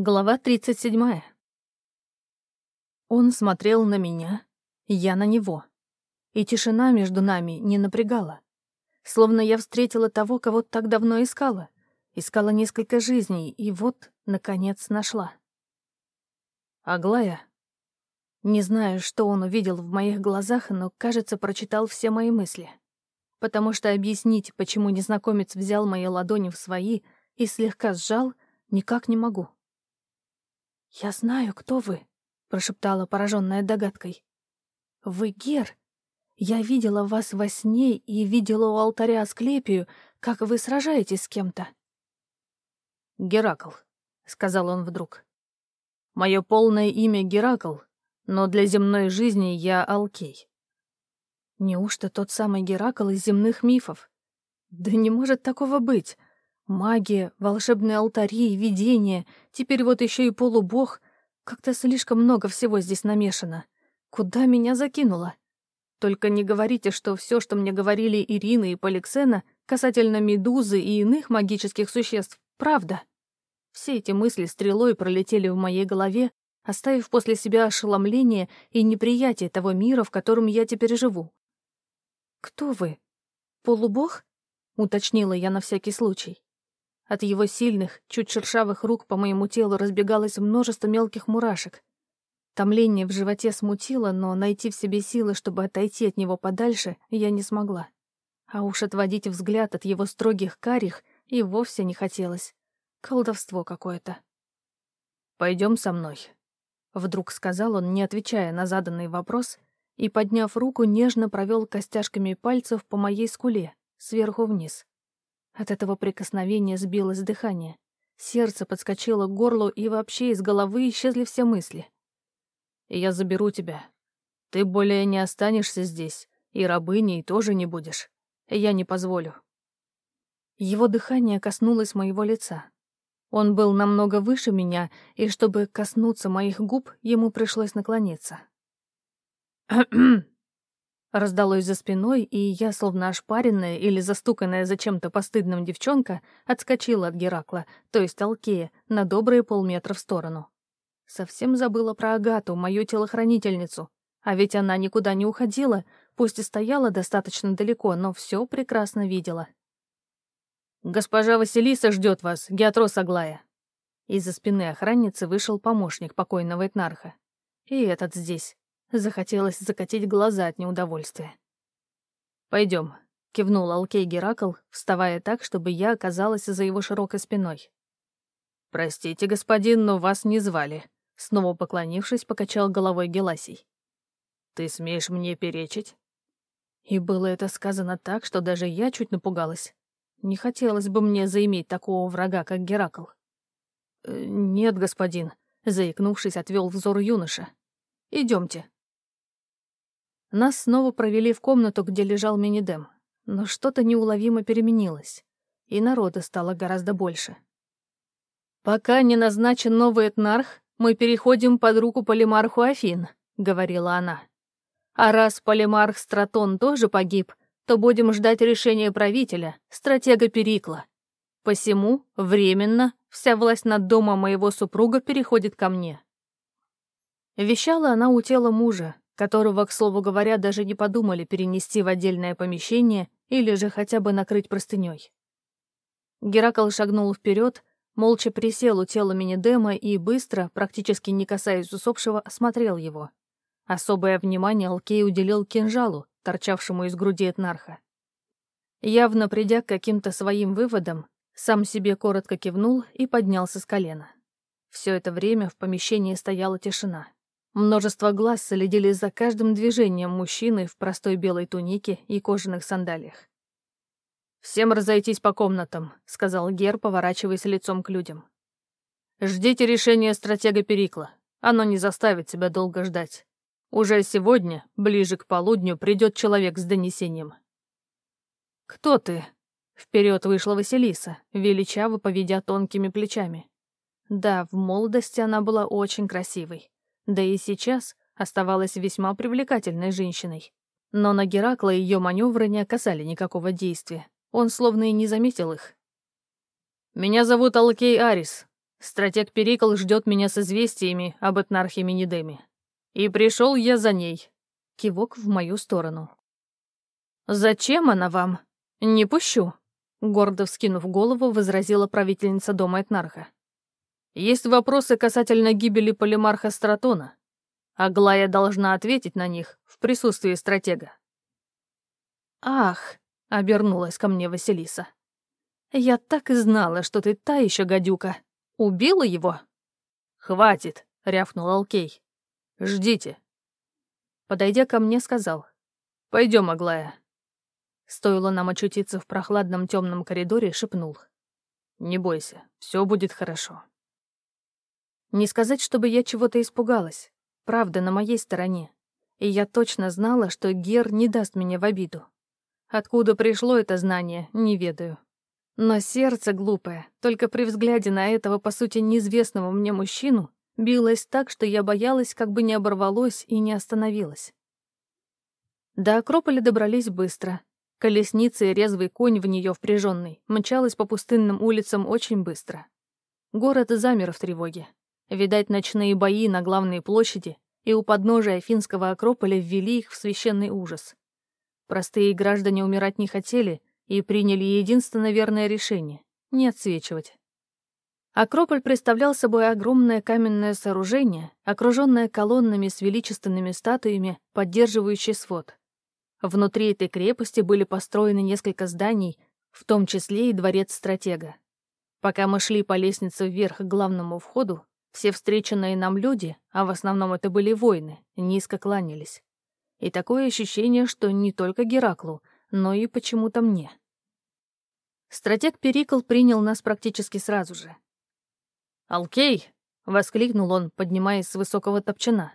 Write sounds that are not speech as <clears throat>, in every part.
Глава 37. Он смотрел на меня, я на него. И тишина между нами не напрягала. Словно я встретила того, кого так давно искала. Искала несколько жизней, и вот, наконец, нашла. Аглая. Не знаю, что он увидел в моих глазах, но, кажется, прочитал все мои мысли. Потому что объяснить, почему незнакомец взял мои ладони в свои и слегка сжал, никак не могу. «Я знаю, кто вы», — прошептала пораженная догадкой. «Вы Гер. Я видела вас во сне и видела у алтаря Асклепию, как вы сражаетесь с кем-то». «Геракл», — сказал он вдруг. «Мое полное имя Геракл, но для земной жизни я Алкей». Неужто тот самый Геракл из земных мифов? Да не может такого быть. Магия, волшебные алтари, видения, теперь вот еще и полубог. Как-то слишком много всего здесь намешано. Куда меня закинуло? Только не говорите, что все, что мне говорили Ирина и Поликсена касательно медузы и иных магических существ, правда. Все эти мысли стрелой пролетели в моей голове, оставив после себя ошеломление и неприятие того мира, в котором я теперь живу. «Кто вы? Полубог?» — уточнила я на всякий случай. От его сильных, чуть шершавых рук по моему телу разбегалось множество мелких мурашек. Томление в животе смутило, но найти в себе силы, чтобы отойти от него подальше, я не смогла. А уж отводить взгляд от его строгих карих и вовсе не хотелось. Колдовство какое-то. «Пойдем со мной», — вдруг сказал он, не отвечая на заданный вопрос, и, подняв руку, нежно провел костяшками пальцев по моей скуле, сверху вниз. От этого прикосновения сбилось дыхание. Сердце подскочило к горлу, и вообще из головы исчезли все мысли. «Я заберу тебя. Ты более не останешься здесь, и рабыней тоже не будешь. Я не позволю». Его дыхание коснулось моего лица. Он был намного выше меня, и чтобы коснуться моих губ, ему пришлось наклониться. <clears throat> Раздалось за спиной, и я, словно ошпаренная или застуканная зачем-то постыдным девчонка, отскочила от Геракла, то есть Алкея, на добрые полметра в сторону. Совсем забыла про Агату, мою телохранительницу. А ведь она никуда не уходила, пусть и стояла достаточно далеко, но все прекрасно видела. «Госпожа Василиса ждет вас, Геатрос Аглая». Из-за спины охранницы вышел помощник покойного Этнарха. И этот здесь. Захотелось закатить глаза от неудовольствия. Пойдем, кивнул Алкей Геракл, вставая так, чтобы я оказалась за его широкой спиной. «Простите, господин, но вас не звали», — снова поклонившись, покачал головой Геласий. «Ты смеешь мне перечить?» И было это сказано так, что даже я чуть напугалась. Не хотелось бы мне заиметь такого врага, как Геракл. «Э, «Нет, господин», — заикнувшись, отвел взор юноша. Идемте. Нас снова провели в комнату, где лежал Минидем, но что-то неуловимо переменилось, и народа стало гораздо больше. «Пока не назначен новый этнарх, мы переходим под руку полимарху Афин», — говорила она. «А раз полимарх Стратон тоже погиб, то будем ждать решения правителя, стратега Перикла. Посему, временно, вся власть над домом моего супруга переходит ко мне». Вещала она у тела мужа, которого, к слову говоря, даже не подумали перенести в отдельное помещение или же хотя бы накрыть простыней. Геракл шагнул вперед, молча присел у тела Минидема и быстро, практически не касаясь усопшего, осмотрел его. Особое внимание Алкей уделил кинжалу, торчавшему из груди Этнарха. Явно придя к каким-то своим выводам, сам себе коротко кивнул и поднялся с колена. Все это время в помещении стояла тишина. Множество глаз следили за каждым движением мужчины в простой белой тунике и кожаных сандалиях. «Всем разойтись по комнатам», — сказал Гер, поворачиваясь лицом к людям. «Ждите решения стратега Перикла. Оно не заставит себя долго ждать. Уже сегодня, ближе к полудню, придет человек с донесением». «Кто ты?» — вперед вышла Василиса, величаво поведя тонкими плечами. Да, в молодости она была очень красивой. Да и сейчас оставалась весьма привлекательной женщиной. Но на Геракла ее маневры не оказали никакого действия. Он словно и не заметил их. «Меня зовут Алкей Арис. Стратег Перикл ждет меня с известиями об Этнархе Минидеме. И пришел я за ней. Кивок в мою сторону. «Зачем она вам? Не пущу», — гордо вскинув голову, возразила правительница дома Этнарха. «Есть вопросы касательно гибели полимарха Стратона. Аглая должна ответить на них в присутствии стратега». «Ах», — обернулась ко мне Василиса. «Я так и знала, что ты та еще гадюка. Убила его?» «Хватит», — рявкнул Алкей. «Ждите». Подойдя ко мне, сказал. «Пойдем, Аглая, Стоило нам очутиться в прохладном темном коридоре, шепнул. «Не бойся, все будет хорошо». Не сказать, чтобы я чего-то испугалась. Правда, на моей стороне. И я точно знала, что Гер не даст меня в обиду. Откуда пришло это знание, не ведаю. Но сердце глупое, только при взгляде на этого, по сути, неизвестного мне мужчину, билось так, что я боялась, как бы не оборвалось и не остановилось. До Акрополя добрались быстро, Колесница и резвый конь в нее впряженный мчалась по пустынным улицам очень быстро. Город замер в тревоге. Видать, ночные бои на главной площади и у подножия Афинского Акрополя ввели их в священный ужас. Простые граждане умирать не хотели и приняли единственно верное решение — не отсвечивать. Акрополь представлял собой огромное каменное сооружение, окруженное колоннами с величественными статуями, поддерживающие свод. Внутри этой крепости были построены несколько зданий, в том числе и дворец стратега. Пока мы шли по лестнице вверх к главному входу, все встреченные нам люди, а в основном это были воины, низко кланялись. И такое ощущение, что не только Гераклу, но и почему-то мне. Стратег Перикл принял нас практически сразу же. «Алкей!» — воскликнул он, поднимаясь с высокого топчана.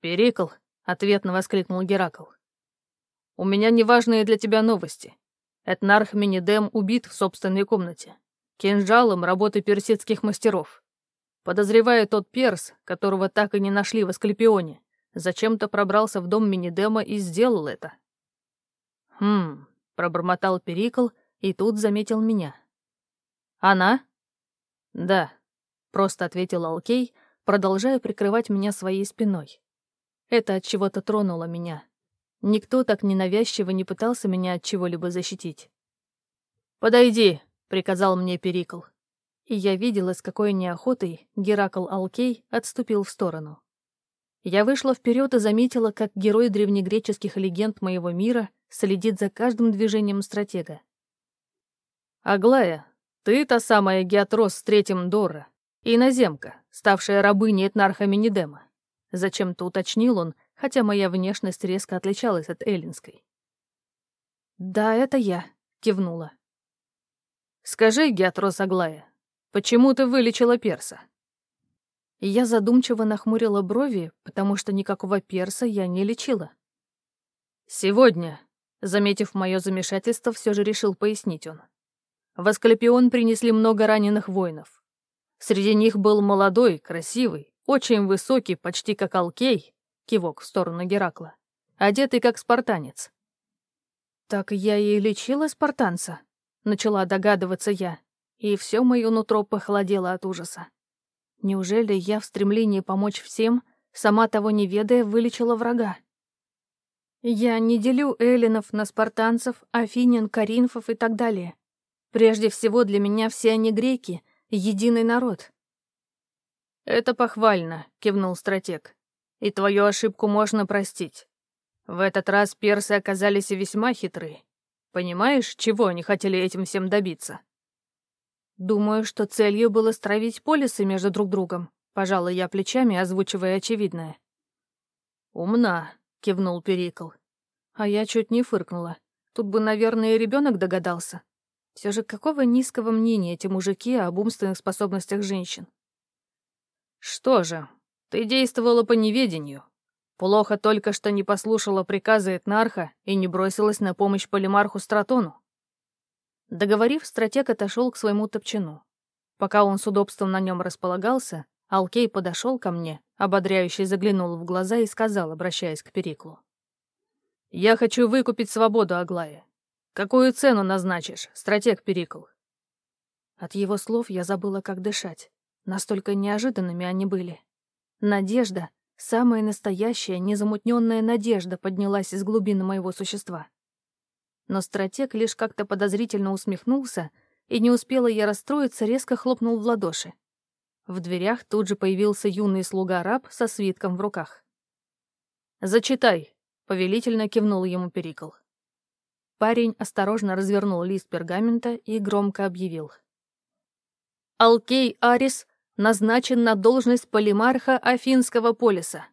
«Перикл!» — ответно воскликнул Геракл. У меня неважные для тебя новости. Этнарх Минидем убит в собственной комнате. Кинжалом работы персидских мастеров. Подозревая тот перс, которого так и не нашли в Асклепионе, зачем-то пробрался в дом Минидема и сделал это. «Хм», — пробормотал Перикл и тут заметил меня. «Она?» «Да», — просто ответил Алкей, продолжая прикрывать меня своей спиной. Это от чего-то тронуло меня. Никто так ненавязчиво не пытался меня от чего-либо защитить. «Подойди», — приказал мне Перикл. И я видела, с какой неохотой Геракл Алкей отступил в сторону. Я вышла вперед и заметила, как герой древнегреческих легенд моего мира следит за каждым движением стратега. «Аглая, ты та самая Геатрос с третьим Дора, иноземка, ставшая рабыней Этнарха Минидема», — зачем-то уточнил он, хотя моя внешность резко отличалась от эллинской. «Да, это я», — кивнула. «Скажи, Геатрос Аглая, почему ты вылечила перса?» Я задумчиво нахмурила брови, потому что никакого перса я не лечила. «Сегодня», — заметив мое замешательство, все же решил пояснить он. В Асклепион принесли много раненых воинов. Среди них был молодой, красивый, очень высокий, почти как Алкей, кивок в сторону Геракла, одетый как спартанец. «Так я и лечила спартанца», — начала догадываться я, и все мое нутро похолодело от ужаса. Неужели я в стремлении помочь всем, сама того не ведая, вылечила врага? Я не делю эллинов на спартанцев, афинян, каринфов и так далее. Прежде всего для меня все они греки, единый народ. «Это похвально», — кивнул стратег и твою ошибку можно простить. В этот раз персы оказались весьма хитры. Понимаешь, чего они хотели этим всем добиться? Думаю, что целью было стравить полисы между друг другом. Пожала я плечами, озвучивая очевидное. «Умна», — кивнул Перикл. А я чуть не фыркнула. Тут бы, наверное, и ребенок догадался. Все же какого низкого мнения эти мужики об умственных способностях женщин? Что же, ты действовала по неведению. Плохо только, что не послушала приказа Этнарха и не бросилась на помощь полимарху Стратону. Договорив, стратег отошел к своему топчину. Пока он с удобством на нем располагался, Алкей подошел ко мне, ободряюще заглянул в глаза и сказал, обращаясь к Периклу. «Я хочу выкупить свободу Аглая. Какую цену назначишь, стратег Перикл?» От его слов я забыла, как дышать. Настолько неожиданными они были. Надежда, самая настоящая, незамутненная надежда поднялась из глубины моего существа. Но стратег лишь как-то подозрительно усмехнулся, и не успела я расстроиться, резко хлопнул в ладоши. В дверях тут же появился юный слуга-раб со свитком в руках. «Зачитай», — повелительно кивнул ему Перикл. Парень осторожно развернул лист пергамента и громко объявил. «Алкей Арис назначен на должность полимарха Афинского полиса.